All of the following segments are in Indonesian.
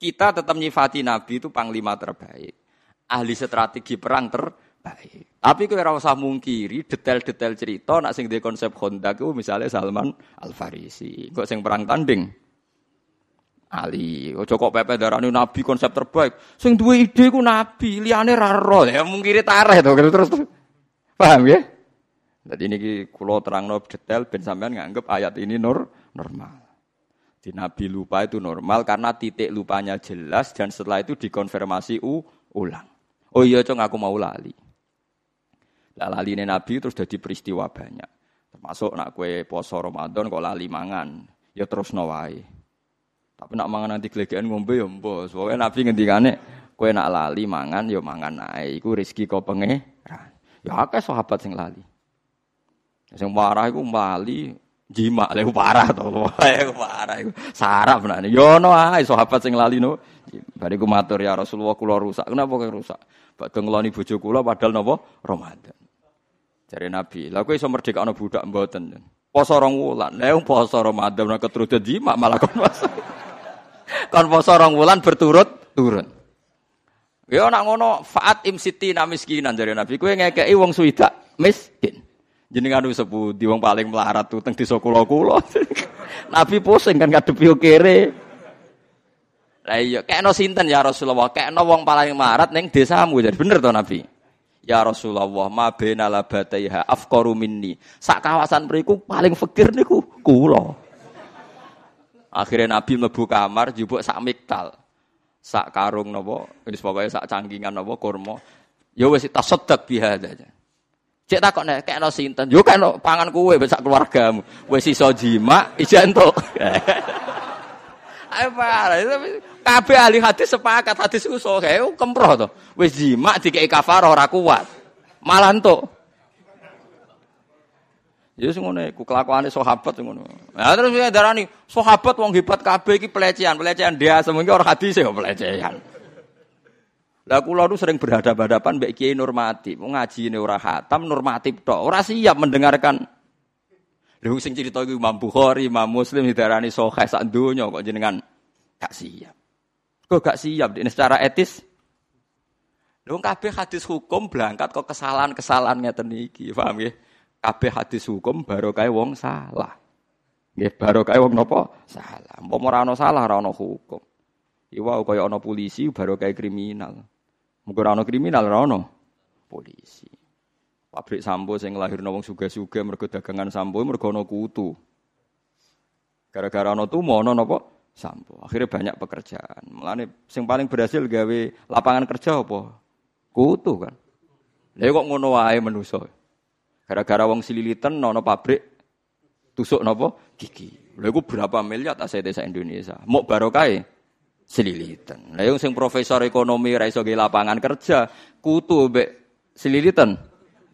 Kita tetap nyifati Nabi itu panglima terbaik. Ahli strategi perang terbaik. Tapi kowe ora usah mungkiri detail-detail cerita nak sing di konsep Honda ku misalnya Salman Al Farisi. Kok sing perang tanding Ali, ojo kok pepe darani nabi konsep terbaik. Sing duwe ide ku nabi, liyane ra ro. Ya mungkiri tareh to terus. Paham ya? Jadi ini kulo terang detail ben sampean nganggep ayat ini nur normal. Di Nabi lupa itu normal karena titik lupanya jelas dan setelah itu dikonfirmasi u, ulang. Oh iya cong aku mau lali. Lah lali ini Nabi terus jadi peristiwa banyak. Termasuk nak kue poso Ramadan kok lali mangan, ya terus nawai. Tapi nak mangan nanti gelegean ngombe ya mbos. Pokoknya Nabi ngendikane kue nak lali mangan ya mangan naik. Iku rezeki kau pengeran. Ya akeh sahabat sing lali. Sing parah iku lali jima lek parah to. Lek parah iku sarap. Yo no ae sahabat sing lali no. Bariku matur ya Rasulullah kula rusak. Kenapa kok rusak? Badhe ngeloni bojo kula padahal napa Ramadan. Jare Nabi, lha kowe iso merdekakno budak mboten. Poso rong wulan. Lah poso Ramadan nek keturut jima malah kon poso. kon poso rong wulan berturut-turut. Ya nak ngono faat imsitina miskinan jare Nabi. Kowe ngekeki wong suwidak miskin. Jenengan wis sepundi wong paling melarat tuh teng desa kula-kula. Nabi pusing kan ngadepi kere. Lah iya, kekno sinten ya Rasulullah? Kekno wong paling melarat ning desamu. Jadi bener to Nabi? Ya Rasulullah, ma bena labataiha afqaru minni. Sak kawasan mriku paling fakir niku kula. Akhirnya Nabi mlebu kamar jupuk sak miktal. Sak karung napa, wis pokoke sak cangkingan napa kurma. Ya wis tasaddaq biha aja. Cek takok nek kekno sinten? Yo kekno pangan kowe besak keluargamu. Wis iso jima, ijan to. Ayo parah, kabeh ahli hadis sepakat hadis ku sahih kemproh to. Wis jima dikeki kafarah ora kuat. Malah entuk. Ya sing ngono iku kelakuane sahabat ngono. Nah terus darani sahabat wong hebat kabeh iki pelecehan, pelecehan dia semoga orang hadis ya pelecehan. Lah kula nu sering berhadapan-hadapan mbek Kiai Nurmati, mau ngaji ini ora khatam normatif tok, ora siap mendengarkan. Lha sing cerita iku Imam Bukhari, Imam Muslim didarani sahih sak donya kok jenengan gak siap. Kok gak siap ini secara etis? Lho kabeh hadis hukum berangkat kok kesalahan-kesalahan ngeten iki, paham nggih? Kabeh hadis hukum baru kae wong salah. Nggih, baru kae wong napa? Salah. Umpama ora salah ora hukum. Iwa kaya ana polisi baru kae kriminal. Muga ora kriminal ora ono polisi. Pabrik sampo sing nglahirno wong suga-suga mergo dagangan sampo mergo ana kutu. Gara-gara ana tumo ana napa? Sampo. Akhirnya banyak pekerjaan. Mulane sing paling berhasil gawe lapangan kerja apa? Kutu kan. Lha kok ngono wae menuso. Gara-gara wong sililitan ana pabrik tusuk napa? Gigi. Lha iku berapa miliar aset desa Indonesia. Mok barokah selilitan. Lah yang sing profesor ekonomi ra iso lapangan kerja, kutu mbek selilitan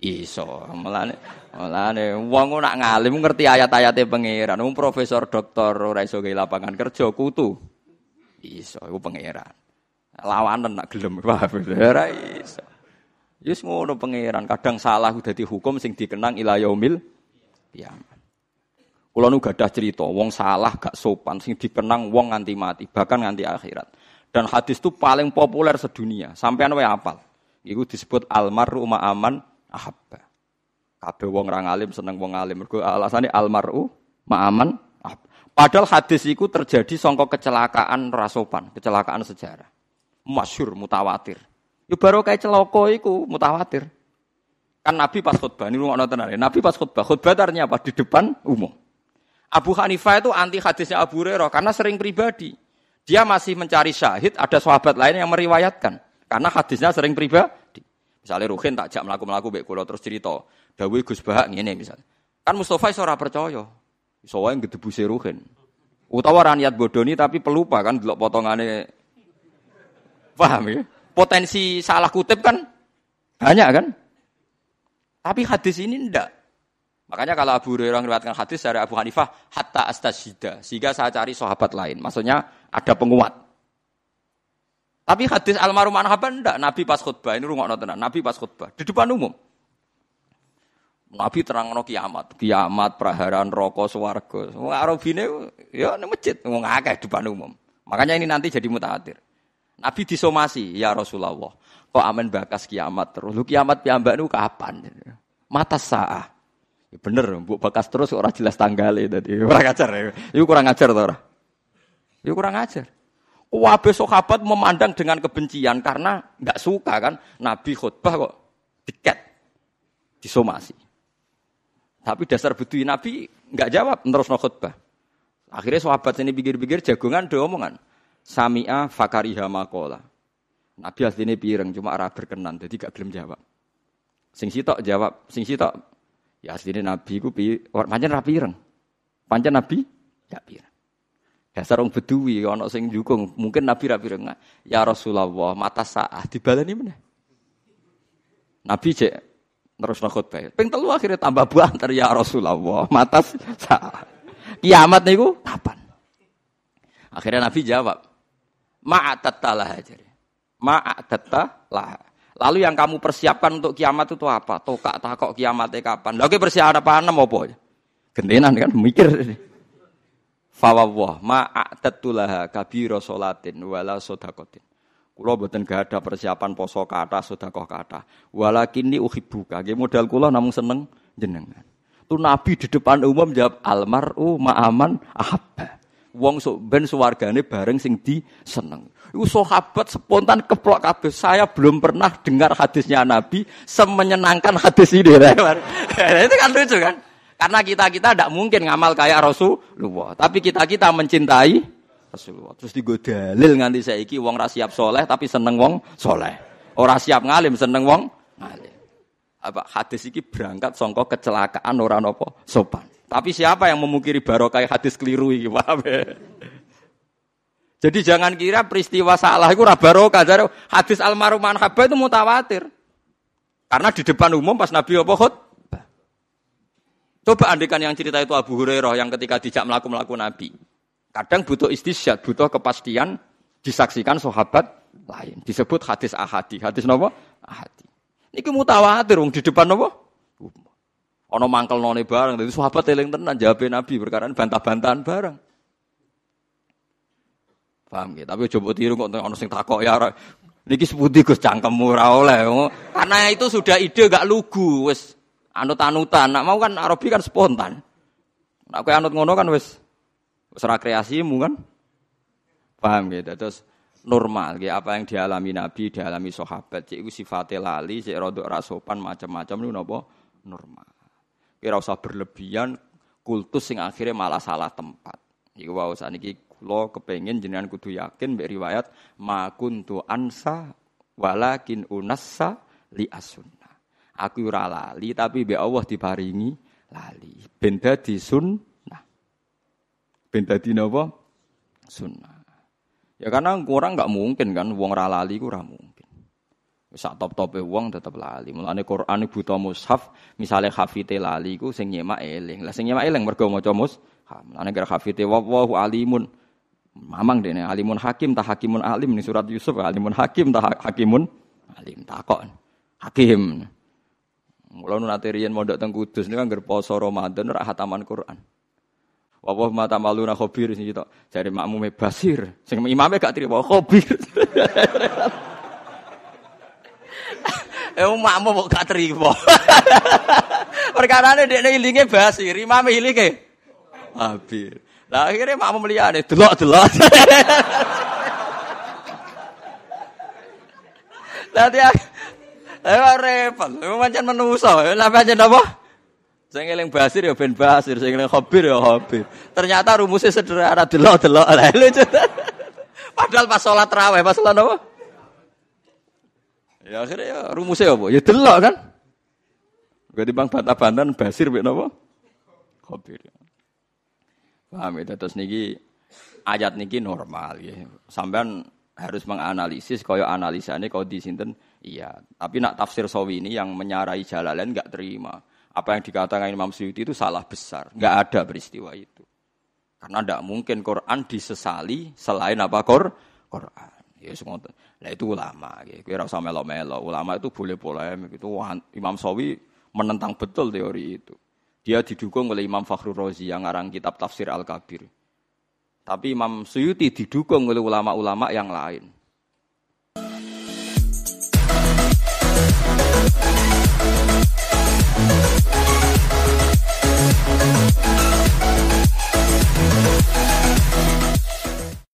iso. Mulane mulane wong nak ngalim ngerti ayat-ayate pangeran. Wong profesor doktor ora iso lapangan kerja, kutu iso iku pangeran. Lawanan nak gelem ora iso. Yus ngono pangeran, kadang salah udah hukum sing dikenang ila yaumil kiamat. Kulo nu gadah cerita, wong salah gak sopan sing dikenang wong nganti mati, bahkan nganti akhirat. Dan hadis itu paling populer sedunia, sampean wae apal. Iku disebut almaru ma'aman ahabba. Kabeh wong ra alim seneng wong alim. Mergo alasane almaru ma'aman ahabba. Padahal hadis itu terjadi songkok kecelakaan rasopan, kecelakaan sejarah. Masyur, mutawatir. Yo baru kayak celoko iku mutawatir. Kan Nabi pas khutbah, ini rumah nonton Nabi pas khutbah, khutbah artinya apa? Di depan umum. Abu Hanifah itu anti hadisnya Abu Hurairah karena sering pribadi. Dia masih mencari syahid, ada sahabat lain yang meriwayatkan. Karena hadisnya sering pribadi. Misalnya Ruhin tak jak melaku-melaku baik kulo terus cerita. Dawi Gus Bahak ini misalnya. Kan Mustafa iso ora percaya. Iso wae gedebuse Ruhin. Utawa raniat bodoni tapi pelupa kan delok potongane. Paham ya? Potensi salah kutip kan banyak kan? Tapi hadis ini ndak. Makanya kalau Abu Hurairah meriwayatkan hadis dari Abu Hanifah hatta astasida sehingga saya cari sahabat lain. Maksudnya ada penguat. Tapi hadis almarhum Anhaban enggak. Nabi pas khutbah ini rungok tenan. Nabi pas khutbah di depan umum. Nabi terang no kiamat, kiamat, praharan, rokok, swarga. Wong Arabine ya ning masjid, wong akeh depan umum. Makanya ini nanti jadi mutawatir. Nabi disomasi, ya Rasulullah. Kok aman bakas kiamat terus? Lu kiamat piyambak nu kapan? Mata sah. Ya bener, bu bakas terus orang jelas tanggalnya tadi. Kurang ajar ya. Itu kurang ajar tuh orang. Itu kurang ajar. Wabe sahabat memandang dengan kebencian karena nggak suka kan Nabi khutbah kok tiket disomasi. Tapi dasar betul Nabi nggak jawab terus no khutbah. Akhirnya sahabat ini pikir-pikir jagungan do omongan. Sami'a fakariha makola. Nabi aslinya pireng cuma arah berkenan jadi gak gelem jawab. Sing sitok jawab, sing sitok ya aslinya Nabi ku pi pancen ra pireng. Pancen Nabi gak pireng. Dasar orang bedui ana sing jukung, mungkin Nabi ra pireng. Ya Rasulullah, mata saah dibalani meneh. Nabi cek terus khutbah. Ping telu akhirnya tambah banter ya Rasulullah, mata saah. Kiamat niku kapan? Akhirnya Nabi jawab, Ma'atattalah aja. Ma'atattalah. Lalu yang kamu persiapkan untuk kiamat itu apa? Tokak takok kiamatnya kapan? Lagi persiapan apa? Gentenan kan mikir. Fawwah ma'atattulaha kabira salatin wala sodakotin. Kulo boten gak ada persiapan poso kata sedekah kata. Walakin ni uhibbuka. Nggih modal kulo namun seneng jenengan. Tuh Nabi di depan umum jawab almaru ma'aman ahabba. Wong sok ben suwargane bareng sing di seneng. Iku sahabat spontan keplok kabeh. Saya belum pernah dengar hadisnya Nabi semenyenangkan hadis ini. itu kan lucu kan? Karena kita-kita tidak mungkin ngamal kayak Rasulullah. Tapi kita-kita mencintai Rasulullah. Terus digo dalil nganti saiki wong ra siap soleh tapi seneng wong soleh. Ora siap ngalim seneng wong ngalim. Apa hadis iki berangkat songko kecelakaan orang nopo sopan. Tapi siapa yang memungkiri barokah hadis keliru iki, paham ya? Jadi jangan kira peristiwa salah itu barokah. Jadi hadis almarhum manhabah itu mutawatir. Karena di depan umum pas Nabi apa khutbah. Coba andikan yang cerita itu Abu Hurairah yang ketika dijak melaku-melaku Nabi. Kadang butuh istisyad, butuh kepastian disaksikan sahabat lain. Disebut hadis ahadi. Hadis apa? Ahadi. Ini mutawatir di depan apa? Ono mangkel none bareng. Jadi sahabat eling tenan jawab Nabi perkara bantah-bantahan bareng. Paham gitu? Tapi coba tiru kok ono sing takok ya Niki seputi Gus cangkemmu ora oleh. Karena itu sudah ide gak lugu wis anut-anutan. Nak mau kan Arabi kan spontan. Nak kowe anut ngono kan wis wis kreasimu kan. Paham gitu. Terus normal gitu. apa yang dialami Nabi, dialami sahabat. Cik iku sifate lali, cik rodok rasopan macam-macam niku napa normal. Kira usah berlebihan kultus sing akhirnya malah salah tempat. Iku wae saniki kula kepengin jenengan kudu yakin mbek riwayat ma kuntu ansa walakin unassa li asunna. Aku ora lali tapi mbek Allah diparingi lali. Ben dadi sunnah. Ben dadi napa? Sunnah. Ya karena orang nggak mungkin kan wong ra lali ku ora mungkin. Sak top-tope wong tetep lali. Mulane Quran buta mushaf, misale hafite lali ku sing nyemak eling. Lah sing nyemak eling mergo maca mushaf. Mulane kira hafite wallahu alimun. Mamang dene alimun hakim ta hakimun alim nih surat Yusuf alimun hakim ta hakimun alim takok. Hakim. Mula nu nate riyen mondok teng Kudus niku anggar poso Ramadan ora hataman Quran. Wawah mata maluna khobir sing gitu. Jare makmume basir. Sing imame gak trimo khobir. Eh makmu kok gak terima. Perkarane dekne ilinge basi, rimame ilinge. Habis. Lah akhirnya makmu mliyane delok-delok. Lah dia Eh repot, pancen menungso. Lah pancen apa? Sing eling basir ya ben basir, sing eling khabir ya khabir. Ternyata rumusnya sederhana delok-delok. Lah lucu. Padahal pas sholat raweh, pas sholat apa? Ya akhirnya ya rumusnya apa? Ya delok kan. Gak bang bantah-bantahan basir mek napa? Khabir. Paham ya terus niki ayat niki normal ya. Sampean harus menganalisis kaya analisane kau di sinten iya. Tapi nak tafsir sawi ini yang menyarai jalalan enggak terima. Apa yang dikatakan Imam Suyuti itu salah besar. Enggak ada peristiwa itu. Karena tidak mungkin Quran disesali selain apa Quran. Ya semua. lah itu ulama. Ya. Gitu. Kira usah melo-melo. Ulama itu boleh polemik. Itu Imam Sawi menentang betul teori itu. Dia didukung oleh Imam fakhrur rozi yang ngarang kitab Tafsir Al-Kabir. Tapi Imam Suyuti didukung oleh ulama-ulama yang lain.